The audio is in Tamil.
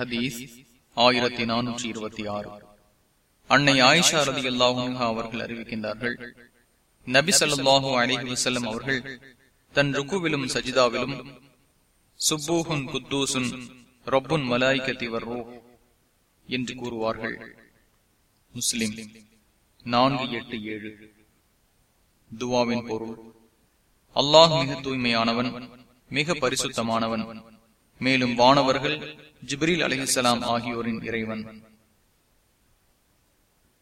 ஹதீஸ் ஆயிரத்தி நானூற்றி இருபத்தி ஆறு. அன்னை ஆயிஷா ரதி அல்லாஹா அவர்கள் அறிவிக்கின்றார்கள் நபி சல்லாஹூ அலிஹி வசல்லம் அவர்கள் தன் ருக்குவிலும் சஜிதாவிலும் சுப்பூஹுன் குத்தூசுன் ரொப்புன் மலாய்கத்தி வர்ரோ என்று கூறுவார்கள். முஸ்லிம் நான்கு எட்டு ஏழு. துவாவின் பொருள் அல்லாஹ் மிக தூய்மையானவன் மிக பரிசுத்தமானவன். மேலும் வானவர்கள் ஜிப்ரீல் அலிஹலாம் ஆகியோரின் இறைவன்.